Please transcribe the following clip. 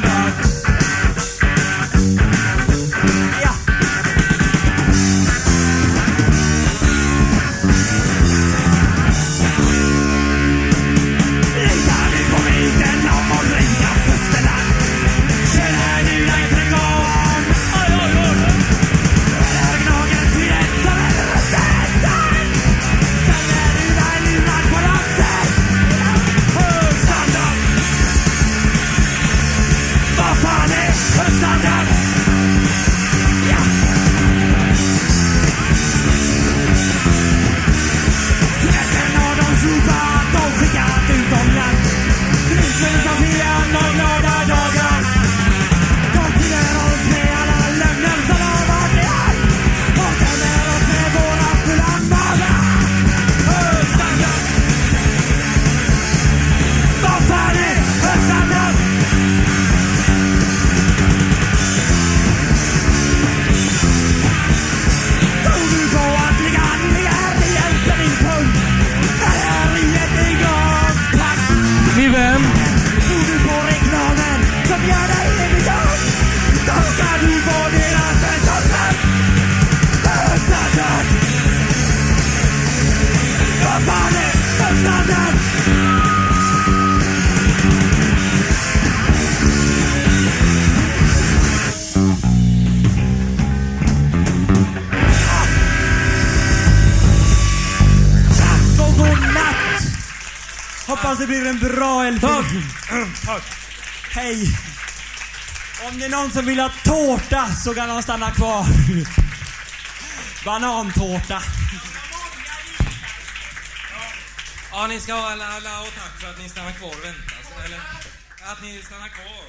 not. du på reklamen som gör dig Hoppas det blir en bra älgfilm. Tack. Hej! Om det är någon som vill ha tårta så kan de stanna kvar. Banantårta. Ja, ni ska ha alla, alla och tack för att ni stannar kvar och väntar. så- Eller att ni stannar kvar.